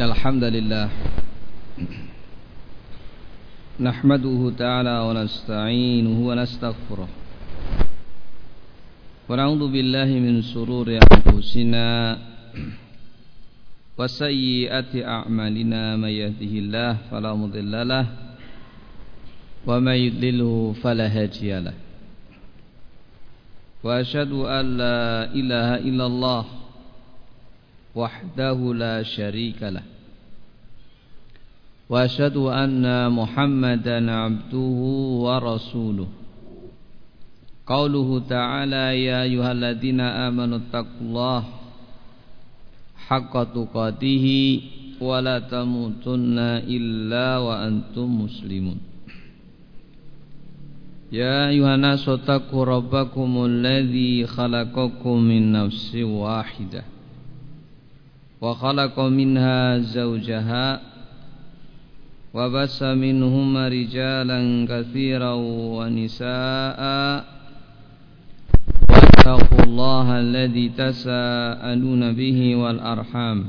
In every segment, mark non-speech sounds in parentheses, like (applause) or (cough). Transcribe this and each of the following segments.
الحمد لله نحمده تعالى ونستعينه ونستغفره ونعوذ بالله من سرور أنفسنا وسيئات أعمالنا من يهده الله فلا مضل له ومن يضلله فلا هادي له وأشهد أن لا إله إلا الله وحده لا شريك له. وأشهد أن محمدا عبده ورسوله. قوله تعالى يا أيها الذين آمنوا اتقوا الله حق تقاته ولا تموتن إلا وأنتم مسلمون. يا أيها الناس اتقوا ربكم الذي خلقكم من نفس واحدة. وخلق منها زوجها وبس منهما رجالا كثيرا ونساء واتقوا الله الذي تساءلون به والأرحام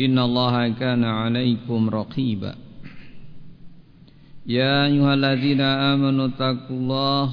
إن الله كان عليكم رقيبا يا أيها الذين آمنوا اتقوا الله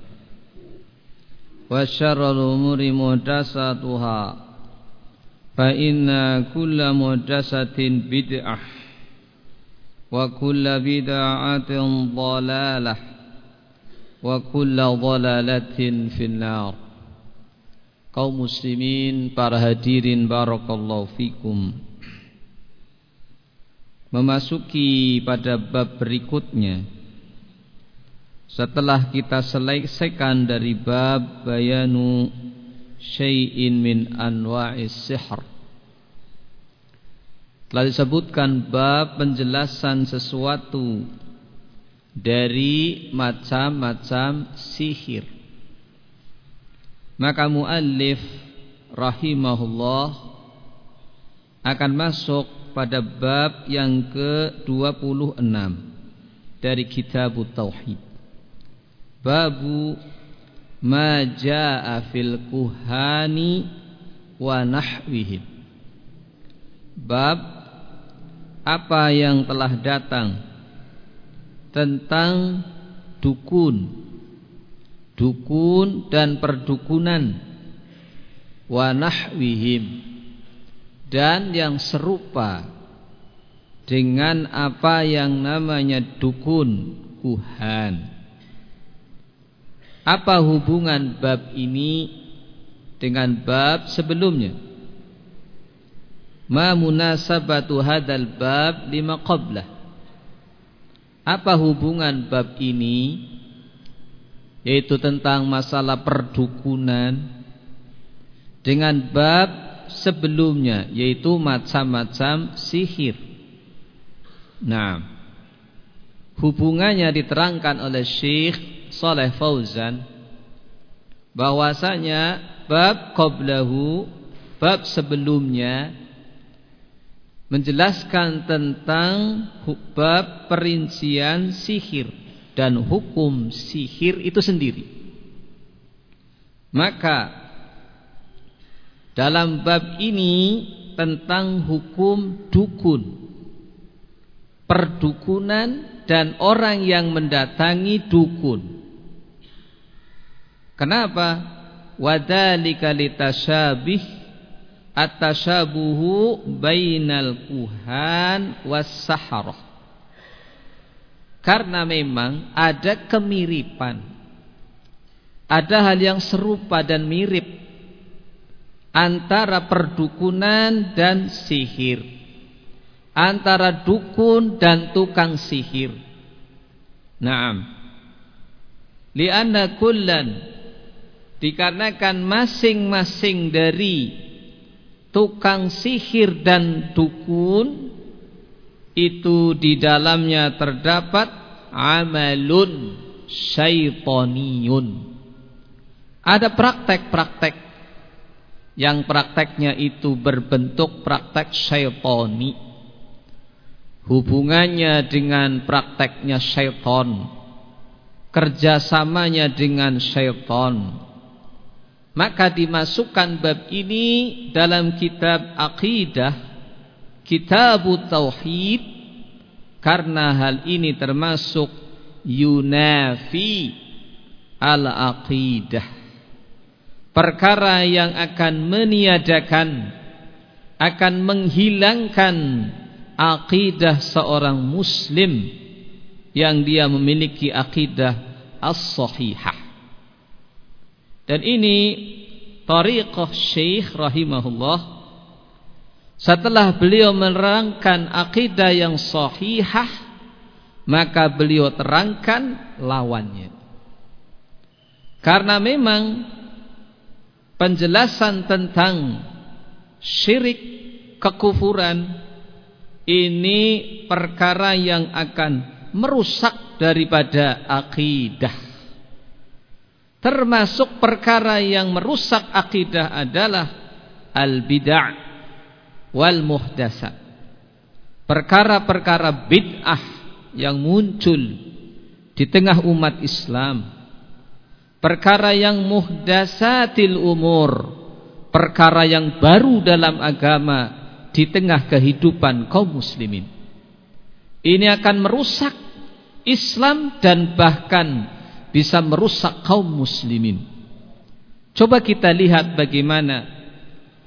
وشر الأمور محدثاتها فإن كل محدثة بدعة وكل بدعة ضلالة وكل ضلالة في النار kaum muslimin para hadirin barakallahu fikum memasuki pada bab berikutnya setelah kita selesaikan dari bab bayanu syai'in min anwa'is sihr. Telah disebutkan bab penjelasan sesuatu dari macam-macam sihir. Maka muallif rahimahullah akan masuk pada bab yang ke-26 dari kitab Tauhid Babu ma jaa fil kuhani wa nahwihim. Bab apa yang telah datang tentang dukun dukun dan perdukunan wa nahwihim dan yang serupa dengan apa yang namanya dukun kuhan apa hubungan bab ini dengan bab sebelumnya? Ma munasabatu hadzal bab lima qablah? Apa hubungan bab ini yaitu tentang masalah perdukunan dengan bab sebelumnya yaitu macam-macam sihir. Nah, hubungannya diterangkan oleh Syekh Saleh Fauzan bahwasanya bab qablahu bab sebelumnya menjelaskan tentang bab perincian sihir dan hukum sihir itu sendiri. Maka dalam bab ini tentang hukum dukun, perdukunan dan orang yang mendatangi dukun. Kenapa? Wadzalika litasyabih at-tashabuhu bainal kuhan was saharah. Karena memang ada kemiripan. Ada hal yang serupa dan mirip antara perdukunan dan sihir. Antara dukun dan tukang sihir. Naam. Lianna kullan dikarenakan masing-masing dari tukang sihir dan dukun itu di dalamnya terdapat amalun syaitoniyun. Ada praktek-praktek yang prakteknya itu berbentuk praktek syaitoni. Hubungannya dengan prakteknya syaiton. Kerjasamanya dengan syaiton maka dimasukkan bab ini dalam kitab akidah kitab tauhid karena hal ini termasuk yunafi al aqidah perkara yang akan meniadakan akan menghilangkan akidah seorang muslim yang dia memiliki akidah as-sahihah dan ini tariqah Syekh rahimahullah setelah beliau menerangkan akidah yang sahihah maka beliau terangkan lawannya. Karena memang penjelasan tentang syirik kekufuran ini perkara yang akan merusak daripada akidah. Termasuk perkara yang merusak akidah adalah al-bid'ah wal muhdasat. Perkara-perkara bid'ah yang muncul di tengah umat Islam. Perkara yang muhdasatil umur. Perkara yang baru dalam agama di tengah kehidupan kaum muslimin. Ini akan merusak Islam dan bahkan bisa merusak kaum muslimin. Coba kita lihat bagaimana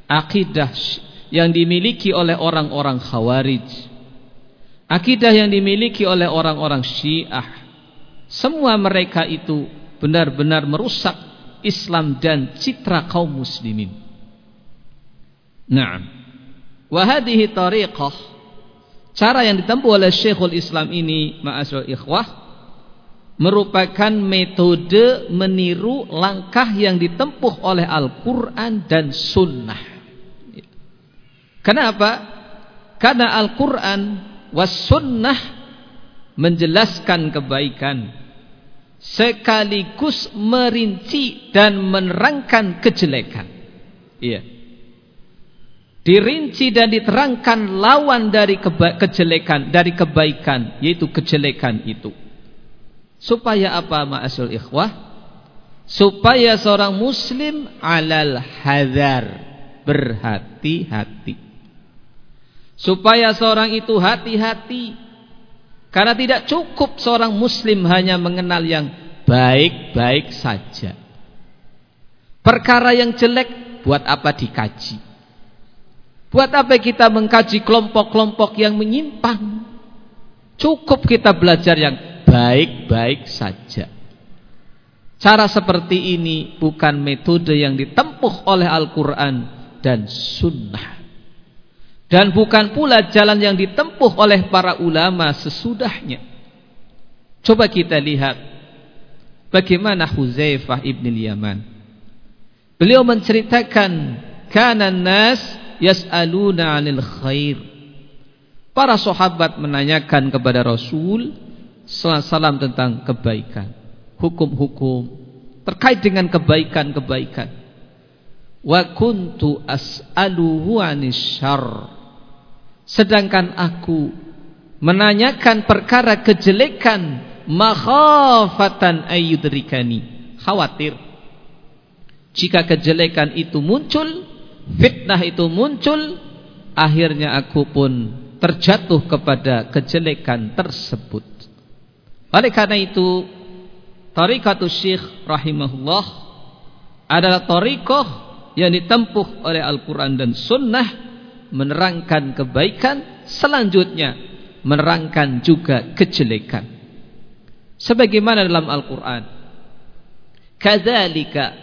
akidah yang dimiliki oleh orang-orang khawarij. Akidah yang dimiliki oleh orang-orang syiah. Semua mereka itu benar-benar merusak Islam dan citra kaum muslimin. Naam. Wahadihi tariqah. Cara yang ditempuh oleh Syekhul Islam ini, ma'asyiral ikhwah, merupakan metode meniru langkah yang ditempuh oleh Al-Quran dan Sunnah. Kenapa? Karena Al-Quran was Sunnah menjelaskan kebaikan sekaligus merinci dan menerangkan kejelekan. Iya. Dirinci dan diterangkan lawan dari kejelekan, dari kebaikan, yaitu kejelekan itu. Supaya apa ma'asul ikhwah? Supaya seorang muslim alal hadar. Berhati-hati. Supaya seorang itu hati-hati. Karena tidak cukup seorang muslim hanya mengenal yang baik-baik saja. Perkara yang jelek buat apa dikaji? Buat apa kita mengkaji kelompok-kelompok yang menyimpang? Cukup kita belajar yang baik-baik saja. Cara seperti ini bukan metode yang ditempuh oleh Al-Quran dan Sunnah. Dan bukan pula jalan yang ditempuh oleh para ulama sesudahnya. Coba kita lihat bagaimana Huzaifah ibn Yaman. Beliau menceritakan kana nas yas'aluna 'anil khair. Para sahabat menanyakan kepada Rasul salam tentang kebaikan, hukum-hukum terkait dengan kebaikan-kebaikan. Wa kuntu as'aluhu anisyar. Sedangkan aku menanyakan perkara kejelekan makhafatan ayyudrikani. Khawatir jika kejelekan itu muncul, fitnah itu muncul, akhirnya aku pun terjatuh kepada kejelekan tersebut. Oleh karena itu Tarikatus Syekh rahimahullah adalah tarikah yang ditempuh oleh Al-Quran dan Sunnah menerangkan kebaikan selanjutnya menerangkan juga kejelekan. Sebagaimana dalam Al-Quran kadzalika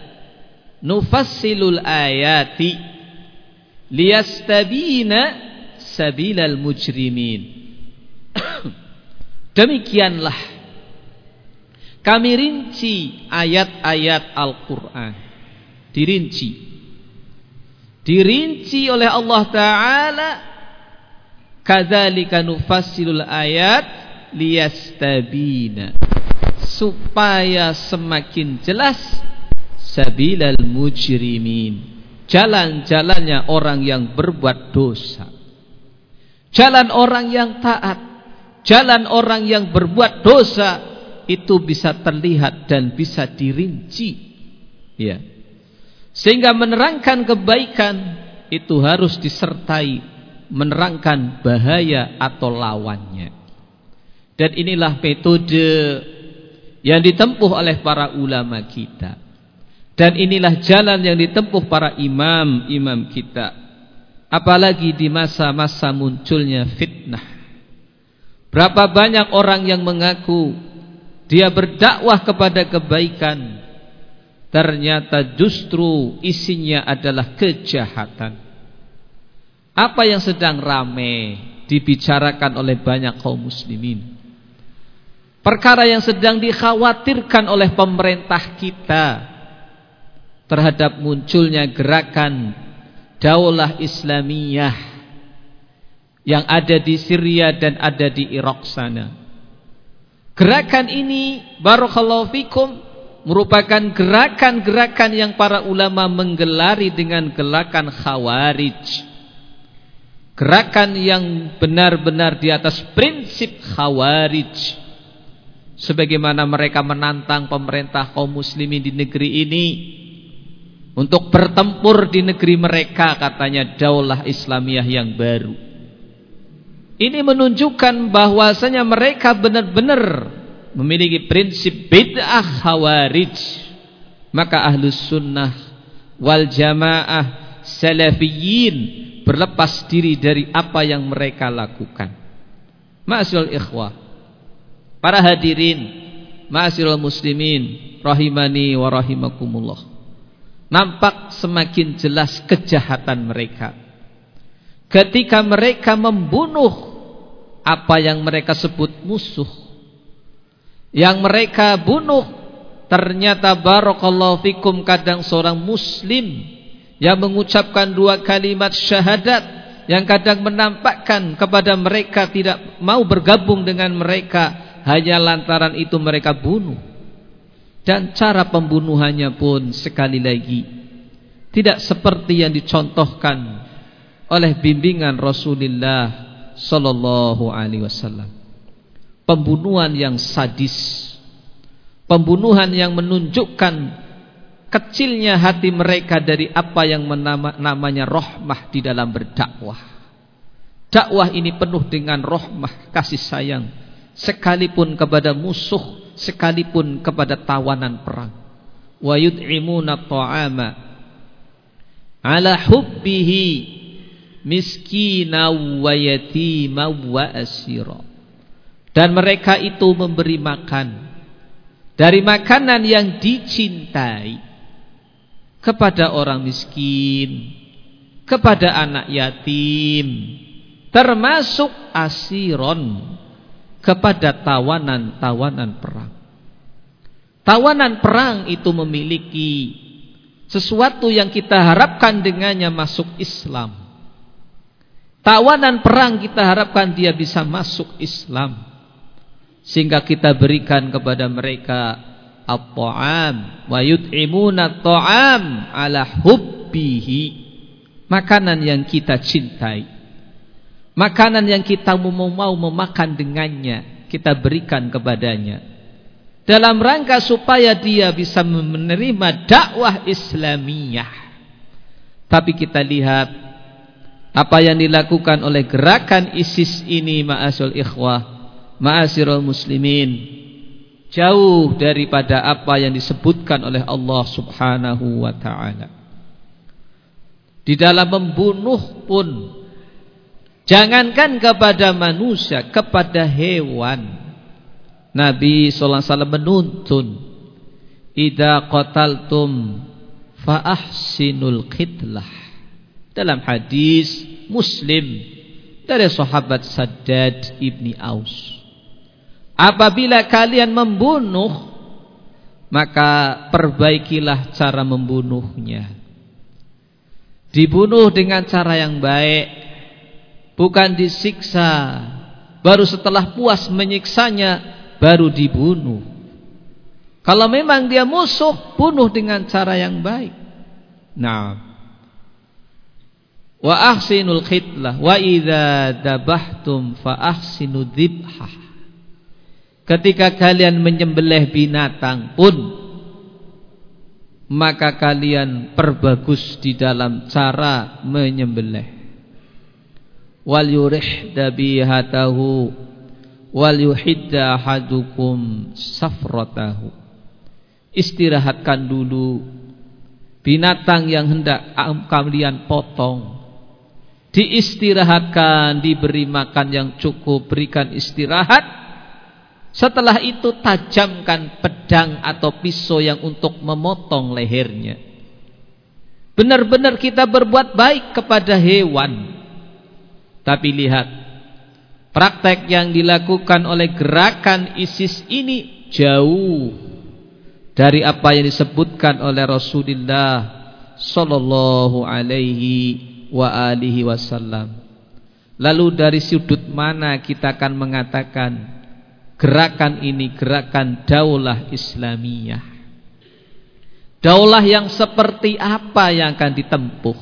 nufassilul ayati liyastabina sabilal mujrimin. (coughs) Demikianlah kami rinci ayat-ayat Al-Quran. Dirinci. dirinci oleh Allah taala. Kadzalika nufassilul ayat liyastabina. Supaya semakin jelas sabilal mujrimin. Jalan-jalannya orang yang berbuat dosa. Jalan orang yang taat. Jalan orang yang berbuat dosa itu bisa terlihat dan bisa dirinci ya sehingga menerangkan kebaikan itu harus disertai menerangkan bahaya atau lawannya. Dan inilah metode yang ditempuh oleh para ulama kita. Dan inilah jalan yang ditempuh para imam-imam kita. Apalagi di masa-masa munculnya fitnah. Berapa banyak orang yang mengaku dia berdakwah kepada kebaikan ternyata justru isinya adalah kejahatan. Apa yang sedang rame dibicarakan oleh banyak kaum muslimin? Perkara yang sedang dikhawatirkan oleh pemerintah kita terhadap munculnya gerakan daulah Islamiyah yang ada di Syria dan ada di Irak sana. Gerakan ini barakallahu fikum merupakan gerakan-gerakan yang para ulama menggelari dengan gerakan khawarij. Gerakan yang benar-benar di atas prinsip khawarij. Sebagaimana mereka menantang pemerintah kaum muslimin di negeri ini untuk bertempur di negeri mereka katanya daulah Islamiyah yang baru. Ini menunjukkan bahwasanya mereka benar-benar memiliki prinsip bid'ah khawarij. Maka ahlus sunnah wal jamaah salafiyin berlepas diri dari apa yang mereka lakukan. Ma'asyul ikhwah para hadirin ma'asyul muslimin rahimani wa rahimakumullah. Nampak semakin jelas kejahatan mereka. Ketika mereka membunuh apa yang mereka sebut musuh. Yang mereka bunuh ternyata barakallahu fikum kadang seorang muslim yang mengucapkan dua kalimat syahadat yang kadang menampakkan kepada mereka tidak mau bergabung dengan mereka hanya lantaran itu mereka bunuh. Dan cara pembunuhannya pun sekali lagi tidak seperti yang dicontohkan oleh bimbingan Rasulullah sallallahu alaihi wasallam. Pembunuhan yang sadis. Pembunuhan yang menunjukkan kecilnya hati mereka dari apa yang menama, namanya rohmah di dalam berdakwah. Dakwah ini penuh dengan rohmah kasih sayang. Sekalipun kepada musuh sekalipun kepada tawanan perang. Yud'imuna ta'ama ala hubbihi miskina wa yatima wa asira dan mereka itu memberi makan dari makanan yang dicintai kepada orang miskin, kepada anak yatim, termasuk asiron kepada tawanan-tawanan perang. Tawanan perang itu memiliki sesuatu yang kita harapkan dengannya masuk Islam. Tawanan perang kita harapkan dia bisa masuk Islam. Sehingga kita berikan kepada mereka at-ta'am. Wa yut'imuna at-ta'am ala hubbihi. Makanan yang kita cintai. Makanan yang kita mau mau memakan dengannya kita berikan kepadanya. Dalam rangka supaya dia bisa menerima dakwah Islamiyah. Tapi kita lihat apa yang dilakukan oleh gerakan ISIS ini ma'asul ikhwah Ma'asirul muslimin Jauh daripada apa yang disebutkan oleh Allah subhanahu wa ta'ala. Di dalam membunuh pun Jangankan kepada manusia Kepada hewan. Nabi SAW menuntun Ida qataltum Fa'ahsinul qitlah Dalam hadis Muslim Dari sahabat Saddad ibni Aus. Apabila kalian membunuh Maka perbaikilah cara membunuhnya. Dibunuh dengan cara yang baik bukan disiksa. Baru setelah puas menyiksanya baru dibunuh. Kalau memang dia musuh bunuh dengan cara yang baik. Nah wa ahsinul khitlah wa idza dabahtum fa ahsinu dzibhah ketika kalian menyembelih binatang pun maka kalian perbagus di dalam cara menyembelih. Wal yurih dabihatahu wal yuhidda hadukum safratahu. Istirahatkan dulu binatang yang hendak kalian potong diistirahatkan, diberi makan yang cukup, berikan istirahat. Setelah itu tajamkan pedang atau pisau yang untuk memotong lehernya. Benar-benar kita berbuat baik kepada hewan. Tapi lihat, praktek yang dilakukan oleh gerakan ISIS ini jauh dari apa yang disebutkan oleh Rasulullah sallallahu alaihi wa alihi wasallam. Lalu dari sudut mana kita akan mengatakan gerakan ini gerakan daulah Islamiyah? Daulah yang seperti apa yang akan ditempuh?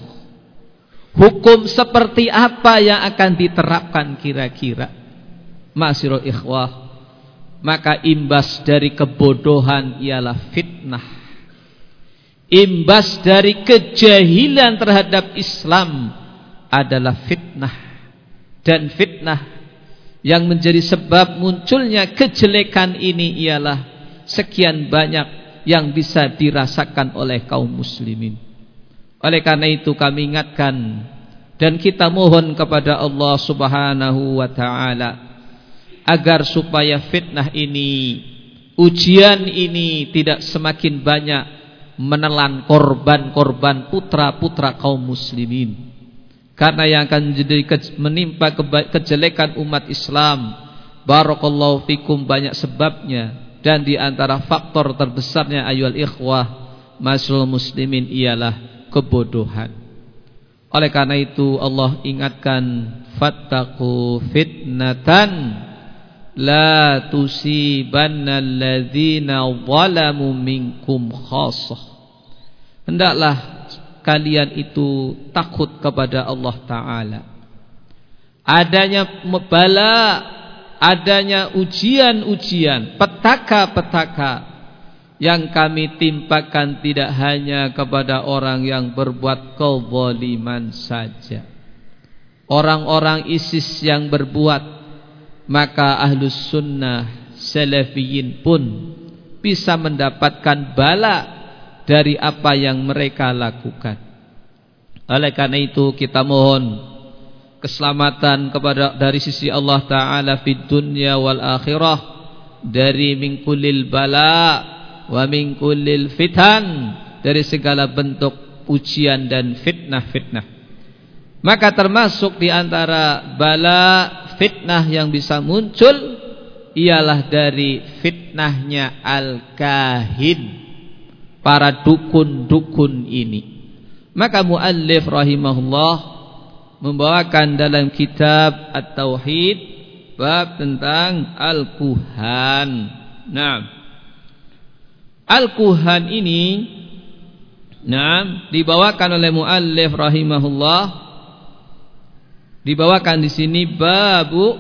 Hukum seperti apa yang akan diterapkan kira-kira? Masirul ikhwah, maka imbas dari kebodohan ialah fitnah imbas dari kejahilan terhadap Islam adalah fitnah. Dan fitnah yang menjadi sebab munculnya kejelekan ini ialah sekian banyak yang bisa dirasakan oleh kaum muslimin. Oleh karena itu kami ingatkan dan kita mohon kepada Allah subhanahu wa ta'ala agar supaya fitnah ini ujian ini tidak semakin banyak menelan korban-korban putra-putra kaum muslimin. Karena yang akan menjadi menimpa kejelekan umat Islam. Barakallahu fikum banyak sebabnya dan di antara faktor terbesarnya ayul ikhwah masul muslimin ialah kebodohan. Oleh karena itu Allah ingatkan fattaqu fitnatan la tusibanna alladhina zalamu minkum khassah hendaklah kalian itu takut kepada Allah taala. Adanya bala adanya ujian-ujian petaka-petaka yang kami timpakan tidak hanya kepada orang yang berbuat kezaliman saja. Orang-orang ISIS yang berbuat maka ahlus sunnah salafiyin pun bisa mendapatkan bala dari apa yang mereka lakukan. Oleh karena itu kita mohon keselamatan kepada dari sisi Allah taala fid dunya wal akhirah dari min kullil bala wa min kullil fitan dari segala bentuk ujian dan fitnah-fitnah. Maka termasuk di antara bala fitnah yang bisa muncul ialah dari fitnahnya al-kahin para dukun-dukun ini. Maka muallif rahimahullah membawakan dalam kitab At-Tauhid bab tentang al-kuhan. Nah, al-kuhan ini nah dibawakan oleh muallif rahimahullah dibawakan di sini babu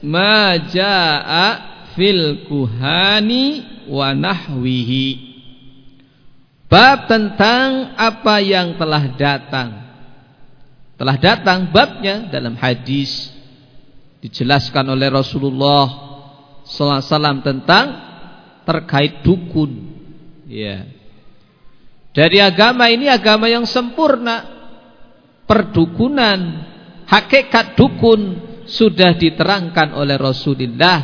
ma jaa fil kuhani wa nahwihi Bab tentang apa yang telah datang. Telah datang babnya dalam hadis dijelaskan oleh Rasulullah sallallahu alaihi wasallam tentang terkait dukun. Ya. Dari agama ini agama yang sempurna. Perdukunan, hakikat dukun sudah diterangkan oleh Rasulullah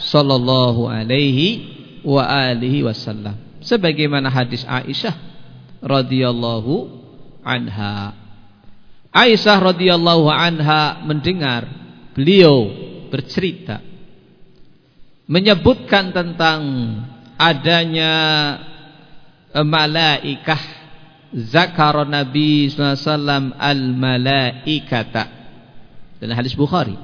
sallallahu alaihi wa alihi wasallam sebagaimana hadis Aisyah radhiyallahu anha. Aisyah radhiyallahu anha mendengar beliau bercerita menyebutkan tentang adanya malaikah zakara Nabi wasallam al-malaikata. Dalam hadis Bukhari.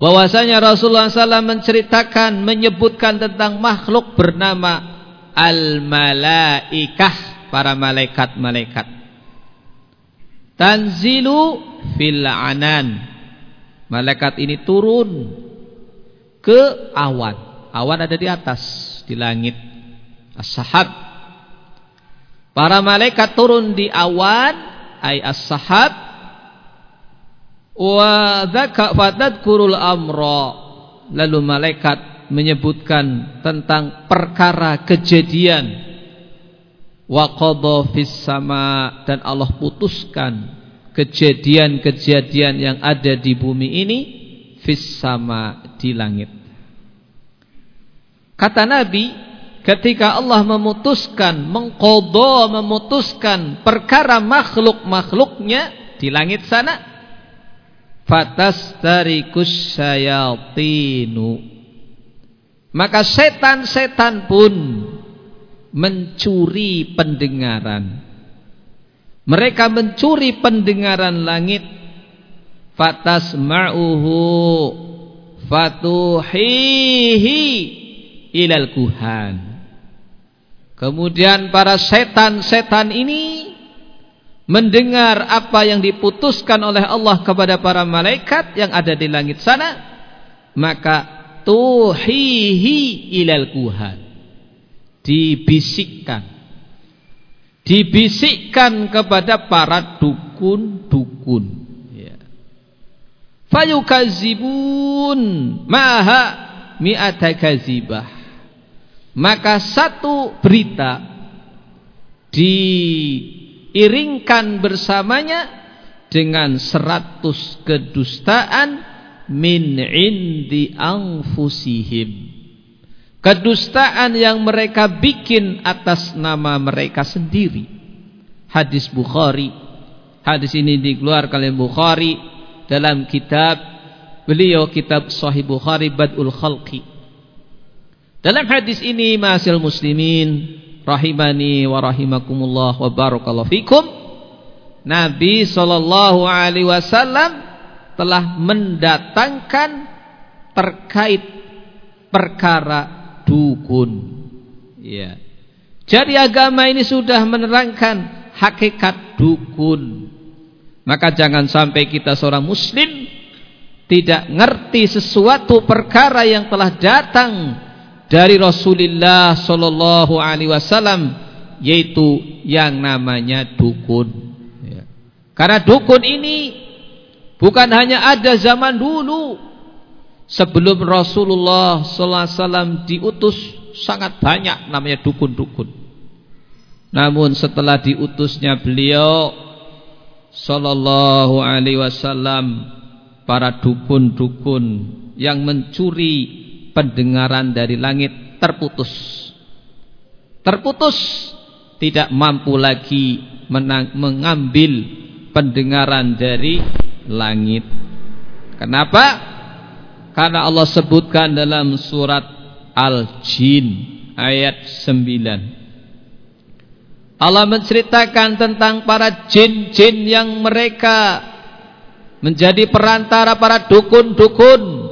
Bahwasanya Rasulullah SAW menceritakan menyebutkan tentang makhluk bernama al-malaikah, para malaikat-malaikat. Tanzilu fil anan. Malaikat ini turun ke awan. Awan ada di atas, di langit. As-sahab Para malaikat turun di awan ay as-sahab wa dzaka fadadkurul amra. Lalu malaikat menyebutkan tentang perkara kejadian wa qadha fis sama dan Allah putuskan kejadian-kejadian yang ada di bumi ini fis sama di langit. Kata Nabi ketika Allah memutuskan, mengkodo memutuskan perkara makhluk-makhluknya di langit sana, fatastarikus syayatinu. Maka setan-setan pun mencuri pendengaran. Mereka mencuri pendengaran langit. Fatasma'uhu fatuhihi ilal kuhan. Kemudian para setan-setan ini mendengar apa yang diputuskan oleh Allah kepada para malaikat yang ada di langit sana, maka tuhihi ilal kuhan. Dibisikkan. Dibisikkan kepada para dukun-dukun. Ya. Fayukazibun maha mi'ata kazibah maka satu berita diiringkan bersamanya dengan seratus kedustaan min indi anfusihim. Kedustaan yang mereka bikin atas nama mereka sendiri. Hadis Bukhari. Hadis ini dikeluarkan oleh Bukhari dalam kitab beliau kitab Sahih Bukhari Badul Khalqi. Dalam hadis ini masil muslimin rahimani wa rahimakumullah wa barakallahu fikum Nabi sallallahu alaihi wasallam telah mendatangkan terkait perkara dukun. Ya. Jadi agama ini sudah menerangkan hakikat dukun. Maka jangan sampai kita seorang muslim tidak ngerti sesuatu perkara yang telah datang dari Rasulullah Shallallahu Alaihi Wasallam yaitu yang namanya dukun. Ya. Karena dukun ini bukan hanya ada zaman dulu sebelum Rasulullah Sallallahu Alaihi Wasallam diutus sangat banyak namanya dukun-dukun. Namun setelah diutusnya beliau Sallallahu Alaihi Wasallam para dukun-dukun yang mencuri pendengaran dari langit terputus. Terputus tidak mampu lagi mengambil pendengaran dari langit. Kenapa? Karena Allah sebutkan dalam surat Al-Jin ayat 9. Allah menceritakan tentang para jin-jin yang mereka menjadi perantara para dukun-dukun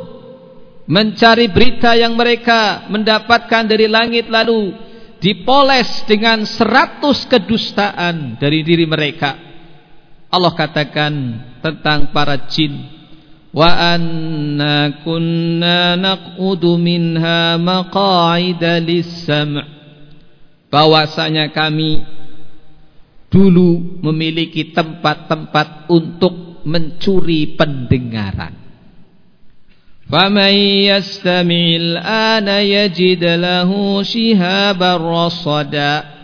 mencari berita yang mereka mendapatkan dari langit lalu dipoles dengan seratus kedustaan dari diri mereka Allah katakan tentang para jin wa anna kunna naqudu minha maqa'ida lis-sam' bahwasanya kami dulu memiliki tempat-tempat untuk mencuri pendengaran. Faman yastami'il ana yajid lahu shihabar rasada.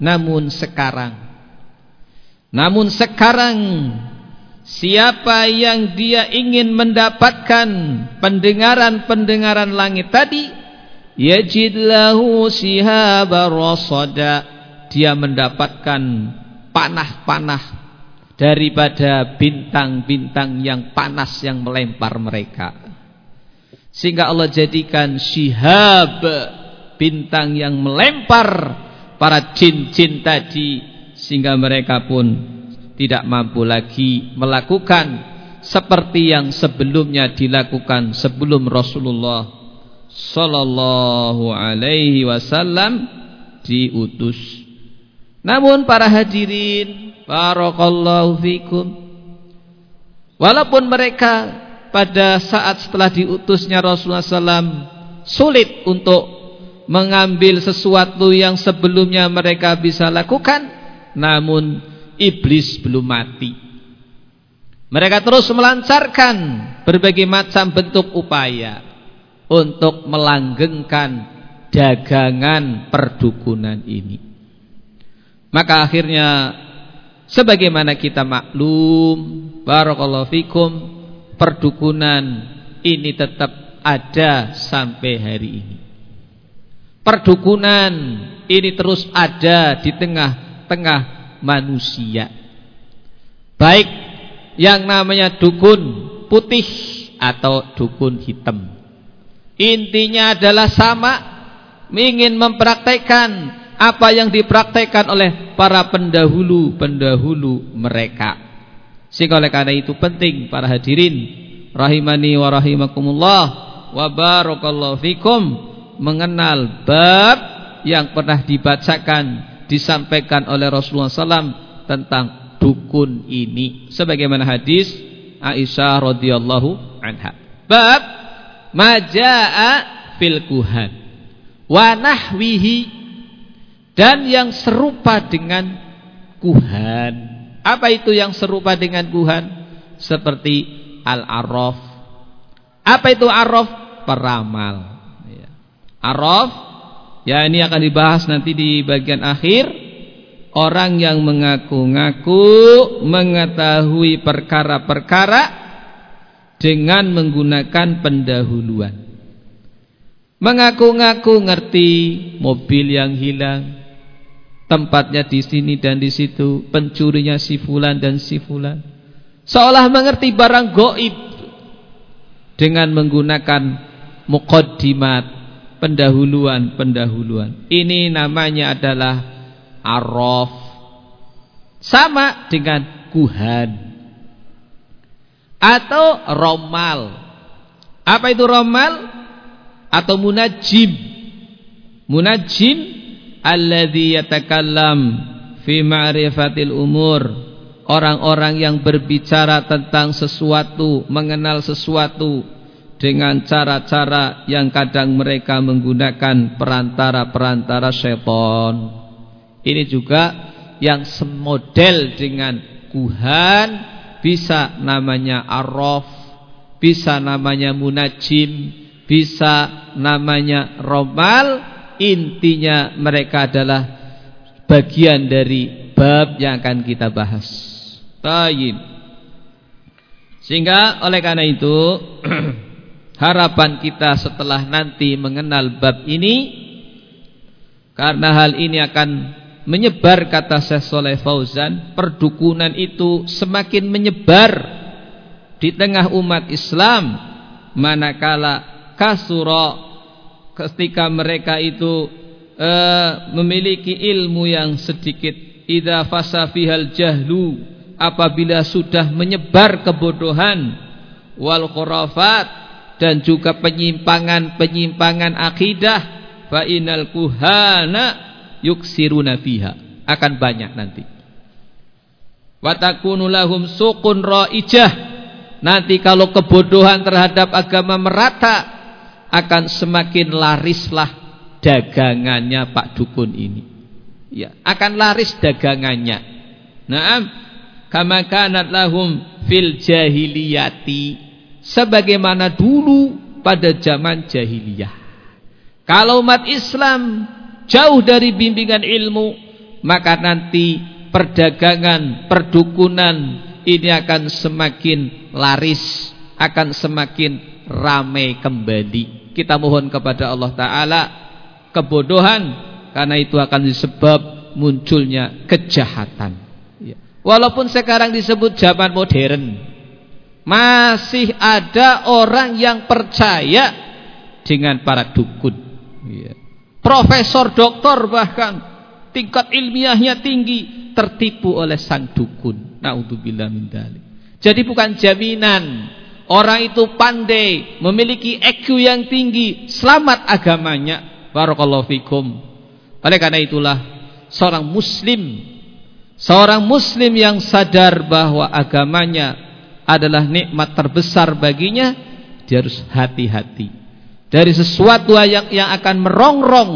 Namun sekarang namun sekarang siapa yang dia ingin mendapatkan pendengaran-pendengaran langit tadi yajid lahu shihaban rasada. Dia mendapatkan panah-panah daripada bintang-bintang yang panas yang melempar mereka. Sehingga Allah jadikan syihab bintang yang melempar para jin-jin tadi sehingga mereka pun tidak mampu lagi melakukan seperti yang sebelumnya dilakukan sebelum Rasulullah sallallahu alaihi wasallam diutus. Namun para hadirin, barakallahu fikum. Walaupun mereka pada saat setelah diutusnya Rasulullah SAW sulit untuk mengambil sesuatu yang sebelumnya mereka bisa lakukan, namun iblis belum mati. Mereka terus melancarkan berbagai macam bentuk upaya untuk melanggengkan dagangan perdukunan ini. Maka akhirnya sebagaimana kita maklum, barakallahu fikum, perdukunan ini tetap ada sampai hari ini. Perdukunan ini terus ada di tengah-tengah manusia. Baik yang namanya dukun putih atau dukun hitam. Intinya adalah sama ingin mempraktekkan apa yang dipraktekkan oleh para pendahulu-pendahulu mereka. Sehingga oleh karena itu penting para hadirin rahimani wa rahimakumullah wa barakallahu fikum mengenal bab yang pernah dibacakan disampaikan oleh Rasulullah SAW tentang dukun ini sebagaimana hadis Aisyah radhiyallahu anha. Bab majaa fil kuhan wa dan yang serupa dengan kuhan. Apa itu yang serupa dengan kuhan? Seperti al-arraf. Apa itu arraf? Peramal. Ya. Ya ini akan dibahas nanti di bagian akhir orang yang mengaku-ngaku mengetahui perkara-perkara dengan menggunakan pendahuluan. Mengaku-ngaku ngerti mobil yang hilang, tempatnya di sini dan di situ, pencurinya si fulan dan si fulan. Seolah mengerti barang goib dengan menggunakan muqaddimat, pendahuluan-pendahuluan. Ini namanya adalah araf sama dengan kuhan. Atau romal. Apa itu romal? Atau munajim munajim alladhi yatakallam fi ma'rifatil umur. Orang-orang yang berbicara tentang sesuatu mengenal sesuatu dengan cara-cara yang kadang mereka menggunakan perantara-perantara syaitan ini juga yang semodel dengan kuhan bisa namanya arraf, bisa namanya munajim, bisa namanya romal. Intinya mereka adalah bagian dari bab yang akan kita bahas. Tayyib. Sehingga oleh karena itu (clears throat) harapan kita setelah nanti mengenal bab ini karena hal ini akan menyebar kata Syekh Soleh Fauzan perdukunan itu semakin menyebar di tengah umat Islam. Manakala kasura ketika mereka itu uh, memiliki ilmu yang sedikit. Idza fasafihal jahlu apabila sudah menyebar kebodohan wal khurafat dan juga penyimpangan-penyimpangan akidah. Fa inal kuhana yuksiruna fiha. Akan banyak nanti. Watakunu lahum suqun raijah. Nanti kalau kebodohan terhadap agama merata akan semakin larislah dagangannya Pak dukun ini. Ya akan laris dagangannya. Naam. Kama kanat lahum fil jahiliyati sebagaimana dulu pada zaman jahiliyah. Kalau umat Islam jauh dari bimbingan ilmu maka nanti perdagangan perdukunan ini akan semakin laris akan semakin ramai kembali. Kita mohon kepada Allah Ta'ala kebodohan karena itu akan disebab munculnya kejahatan. Ya. walaupun sekarang disebut zaman modern masih ada orang yang percaya dengan para dukun ya profesor doktor bahkan tingkat ilmiahnya tinggi, tertipu oleh sang dukun. Naudzubillah min dalik. Jadi bukan jaminan orang itu pandai, memiliki EQ yang tinggi, selamat agamanya. Barakallahu fikum. Oleh karena itulah seorang muslim seorang muslim yang sadar bahwa agamanya adalah nikmat terbesar baginya, dia harus hati-hati dari sesuatu yang yang akan merongrong,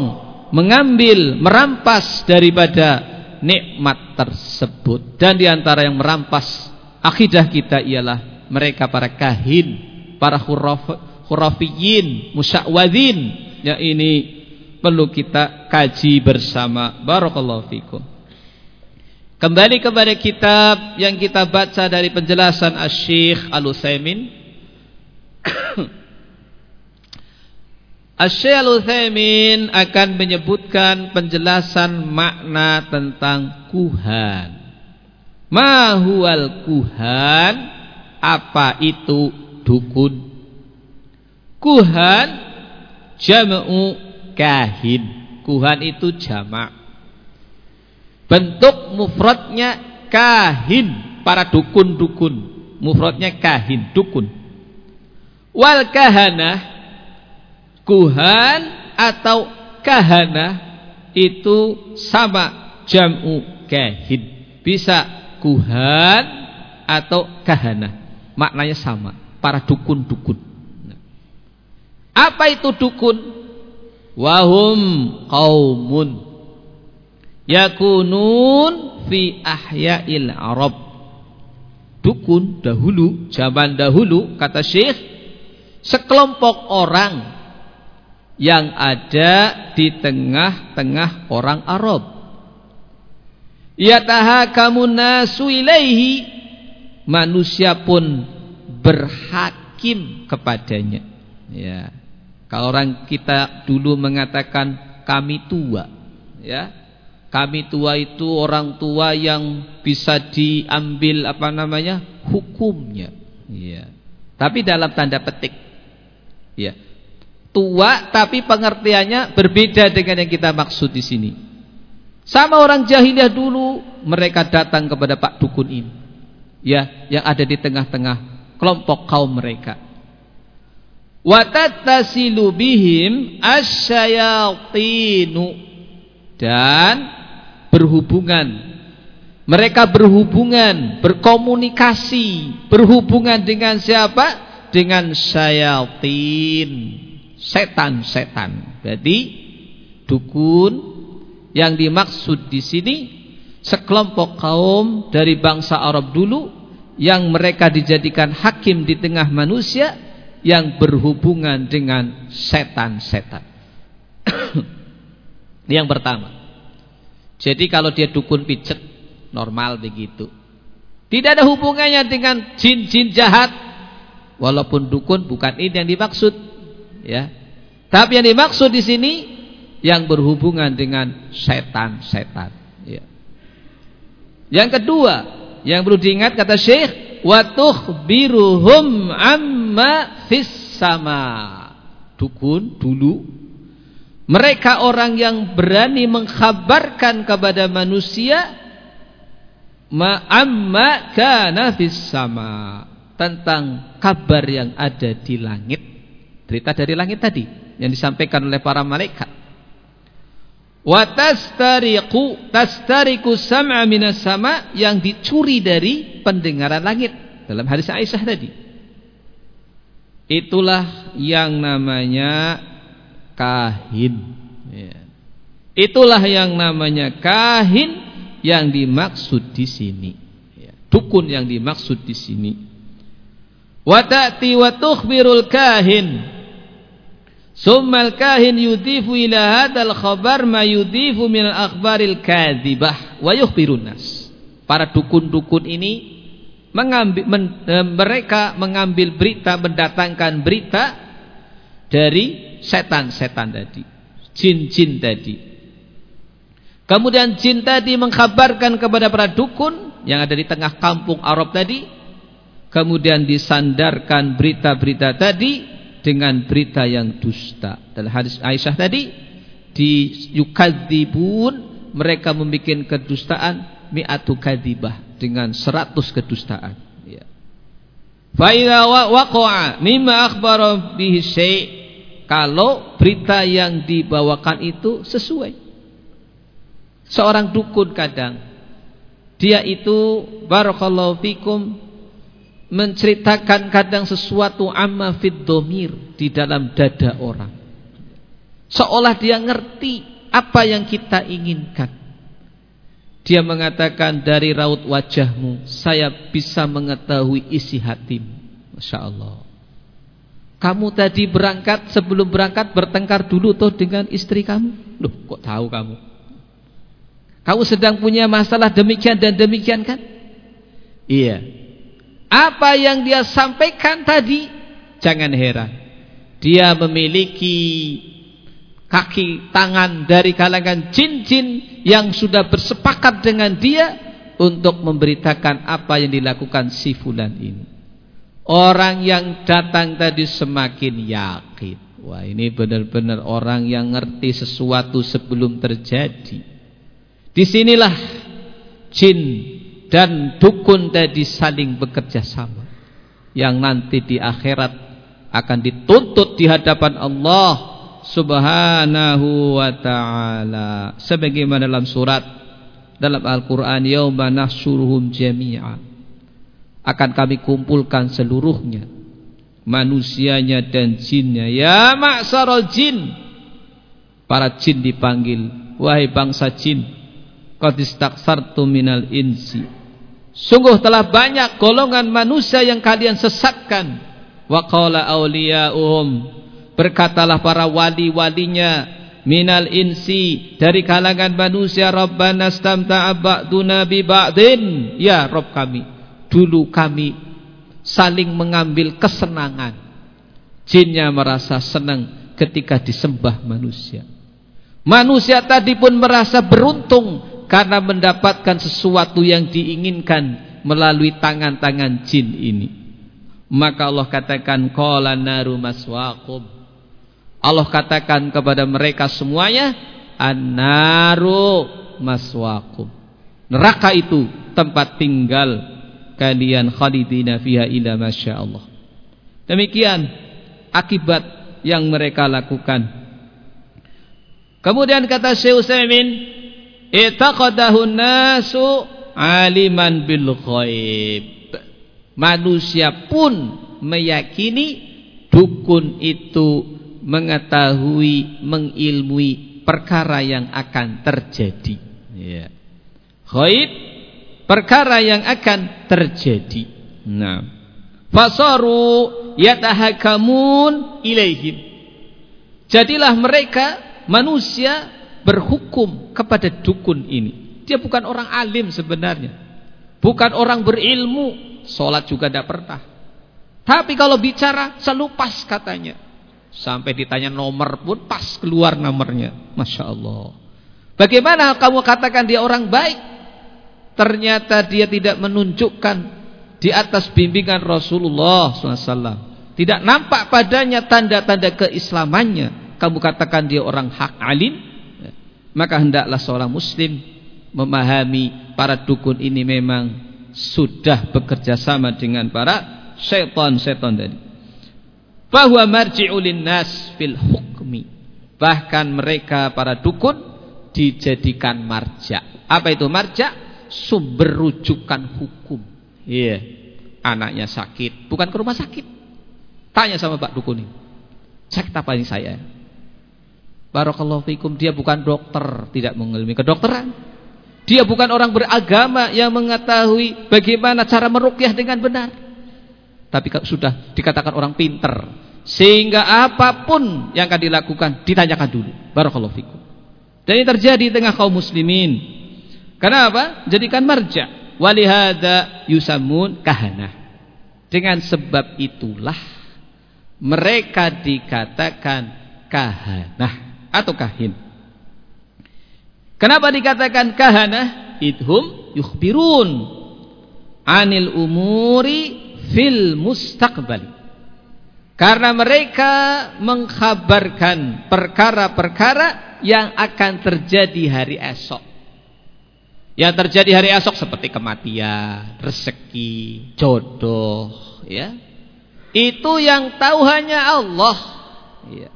mengambil, merampas daripada nikmat tersebut. Dan di antara yang merampas akidah kita ialah mereka para kahin, para huraf, hurafiyin, musyawadin. Ya ini perlu kita kaji bersama. Barakallahu fikum. Kembali kepada kitab yang kita baca dari penjelasan Asy-Syaikh Al-Utsaimin. (coughs) Asy-Syaikh Al-Utsaimin akan menyebutkan penjelasan makna tentang kuhan. Ma huwal kuhan? Apa itu dukun? Kuhan jam'u kahin. Kuhan itu jamak. Bentuk mufradnya kahin, para dukun-dukun. Mufradnya kahin, dukun. Wal kahana kuhan atau kahana itu sama jam'u kahin. Bisa kuhan atau kahana. Maknanya sama, para dukun-dukun. Apa itu dukun? Wahum qaumun yakunun fi ahya'il Arab. Dukun dahulu zaman dahulu kata Syekh sekelompok orang yang ada di tengah-tengah orang Arab. Yatahakamun nasu ilaihi manusia pun berhakim kepadanya. Ya. Kalau orang kita dulu mengatakan kami tua ya kami tua itu orang tua yang bisa diambil apa namanya hukumnya. Ya. Tapi dalam tanda petik. Ya. Tua tapi pengertiannya berbeda dengan yang kita maksud di sini. Sama orang jahiliyah dulu mereka datang kepada Pak Dukun ini. Ya, yang ada di tengah-tengah kelompok kaum mereka. Watattasilu bihim asyayatinu dan berhubungan. Mereka berhubungan berkomunikasi berhubungan dengan siapa? Dengan syaitan setan-setan. Jadi dukun yang dimaksud di sini sekelompok kaum dari bangsa Arab dulu yang mereka dijadikan hakim di tengah manusia yang berhubungan dengan setan-setan. (coughs) Yang pertama jadi kalau dia dukun pijet normal begitu. Tidak ada hubungannya dengan jin-jin jahat. Walaupun dukun bukan ini yang dimaksud, ya. Tapi yang dimaksud di sini yang berhubungan dengan setan-setan, ya. Yang kedua, yang perlu diingat kata Syekh, wa tukhbiruhum amma fis sama. Dukun dulu mereka orang yang berani mengkhabarkan kepada manusia ma'amma kana sama tentang kabar yang ada di langit. Cerita dari langit tadi yang disampaikan oleh para malaikat. Wa tastariqu tastariqu sam'a minas sama yang dicuri dari pendengaran langit dalam hadis Aisyah tadi. Itulah yang namanya kahin. Ya. Itulah yang namanya kahin yang dimaksud di sini. Ya. Dukun yang dimaksud di sini. Watati wa tukhbirul kahin. Summal kahin yudifu ila hadal khabar ma yudifu min al-akhbaril kadhibah wa yukhbirun nas. Para dukun-dukun ini mengambil men, eh, mereka mengambil berita mendatangkan berita dari setan-setan tadi, jin-jin tadi. Kemudian jin tadi mengkabarkan kepada para dukun yang ada di tengah kampung Arab tadi, kemudian disandarkan berita-berita tadi dengan berita yang dusta. Dalam hadis Aisyah tadi, di yukadzibun mereka membuat kedustaan mi'atu kadibah dengan seratus kedustaan. Ya. Fa'idha waqa'a mimma akhbara bihi syai' kalau berita yang dibawakan itu sesuai. Seorang dukun kadang dia itu barakallahu fikum menceritakan kadang sesuatu amma fid domir di dalam dada orang. Seolah dia ngerti apa yang kita inginkan. Dia mengatakan dari raut wajahmu saya bisa mengetahui isi hatimu. Masya Allah. Kamu tadi berangkat sebelum berangkat bertengkar dulu tuh dengan istri kamu. Loh kok tahu kamu? Kamu sedang punya masalah demikian dan demikian kan? Iya. Apa yang dia sampaikan tadi jangan heran. Dia memiliki kaki tangan dari kalangan jin-jin yang sudah bersepakat dengan dia untuk memberitakan apa yang dilakukan si fulan ini. Orang yang datang tadi semakin yakin. Wah ini benar-benar orang yang ngerti sesuatu sebelum terjadi. Di sinilah jin dan dukun tadi saling bekerja sama. Yang nanti di akhirat akan dituntut di hadapan Allah subhanahu wa ta'ala sebagaimana dalam surat dalam Al-Qur'an yauma nahsyuruhum jami'a akan kami kumpulkan seluruhnya manusianya dan jinnya. Ya ma'syaral jin para jin dipanggil wahai bangsa jin qad istaksartu minal insi. Sungguh telah banyak golongan manusia yang kalian sesatkan. Wa qala awliya'uhum Berkatalah para wali-walinya minal insi dari kalangan manusia Rabbana stamta'a ba'duna bi ba'din. Ya Rabb kami dulu kami saling mengambil kesenangan. Jinnya merasa senang ketika disembah manusia. Manusia tadi pun merasa beruntung karena mendapatkan sesuatu yang diinginkan melalui tangan-tangan jin ini. Maka Allah katakan qala naru maswaqum. Allah katakan kepada mereka semuanya An-naru maswakum Neraka itu tempat tinggal kalian khalidina fiha ila masya Allah Demikian akibat yang mereka lakukan Kemudian kata Syekh Utsaimin itaqadahu nasu aliman bil ghaib Manusia pun meyakini dukun itu mengetahui, mengilmui perkara yang akan terjadi. Ya. Khaib perkara yang akan terjadi. Nah, fasaru yatahakamun ilaihim. Jadilah mereka manusia berhukum kepada dukun ini. Dia bukan orang alim sebenarnya. Bukan orang berilmu, sholat juga tidak pernah. Tapi kalau bicara selalu pas katanya. Sampai ditanya nomor pun pas keluar nomornya. Masya Allah. Bagaimana kamu katakan dia orang baik? Ternyata dia tidak menunjukkan di atas bimbingan Rasulullah SAW. Tidak nampak padanya tanda-tanda keislamannya. Kamu katakan dia orang hak alim. Maka hendaklah seorang muslim memahami para dukun ini memang sudah bekerja sama dengan para syaitan-syaitan tadi bahwa marji'ulin nas fil hukmi bahkan mereka para dukun dijadikan marja apa itu marja sumber rujukan hukum. Iya. Yeah. anaknya sakit bukan ke rumah sakit. Tanya sama Pak dukun ini. Sakit apa ini saya? Barakallahu fikum dia bukan dokter tidak mengelmi kedokteran. Dia bukan orang beragama yang mengetahui bagaimana cara merukyah dengan benar. Tapi sudah dikatakan orang pinter sehingga apa pun yang akan dilakukan ditanyakan dulu. Barakallahu fikum. Dan ini terjadi di tengah kaum muslimin kenapa jadikan marja. Walihada yusamun kahana dengan sebab itulah mereka dikatakan kahana atau kahin. Kenapa dikatakan kahana idhum yukhbirun anil umuri fil mustaqbal. Karena mereka mengkhabarkan perkara-perkara yang akan terjadi hari esok Yang terjadi hari esok seperti kematian, rezeki, jodoh, ya. Itu yang tahu hanya Allah. Ya.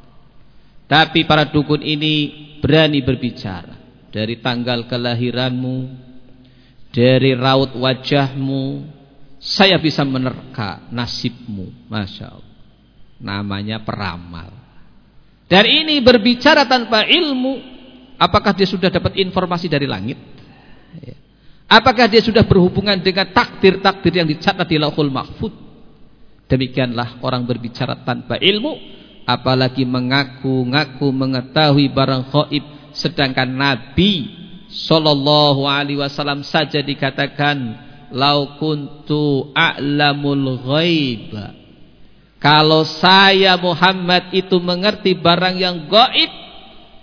Tapi para dukun ini berani berbicara dari tanggal kelahiranmu, dari raut wajahmu, saya bisa menerka nasibmu, masya Allah. Namanya peramal. Dari ini berbicara tanpa ilmu, apakah dia sudah dapat informasi dari langit? Ya. Apakah dia sudah berhubungan dengan takdir-takdir yang dicatat di Lauhul Mahfud? Demikianlah orang berbicara tanpa ilmu, apalagi mengaku-ngaku mengetahui barang khaib, sedangkan Nabi Sallallahu saja dikatakan, lau kuntu a'lamul ghaib. Kalau saya Muhammad itu mengerti barang yang gaib,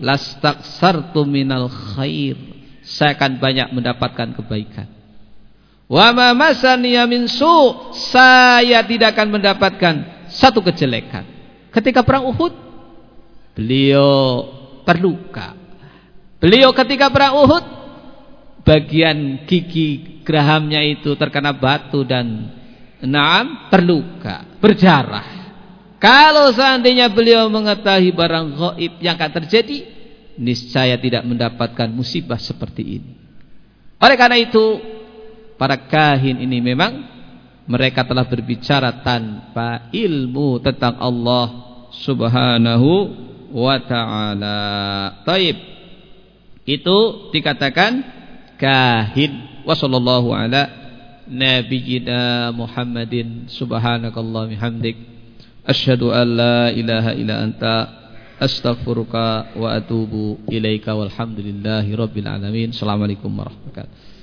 lastaksartu minal khair saya akan banyak mendapatkan kebaikan. Wa ma masaniya min su, saya tidak akan mendapatkan satu kejelekan. Ketika perang Uhud, beliau terluka. Beliau ketika perang Uhud, bagian gigi gerahamnya itu terkena batu dan naam terluka, berjarah. Kalau seandainya beliau mengetahui barang gaib yang akan terjadi, niscaya tidak mendapatkan musibah seperti ini. Oleh karena itu, para kahin ini memang mereka telah berbicara tanpa ilmu tentang Allah Subhanahu wa taala. Taib. Itu dikatakan kahin. Wassallallahu ala nabiyyina Muhammadin subhanakallah bihamdik asyhadu an la ilaha illa anta astaghfiruka wa atubu ilaika walhamdulillahi rabbil alamin. Assalamualaikum warahmatullahi wabarakatuh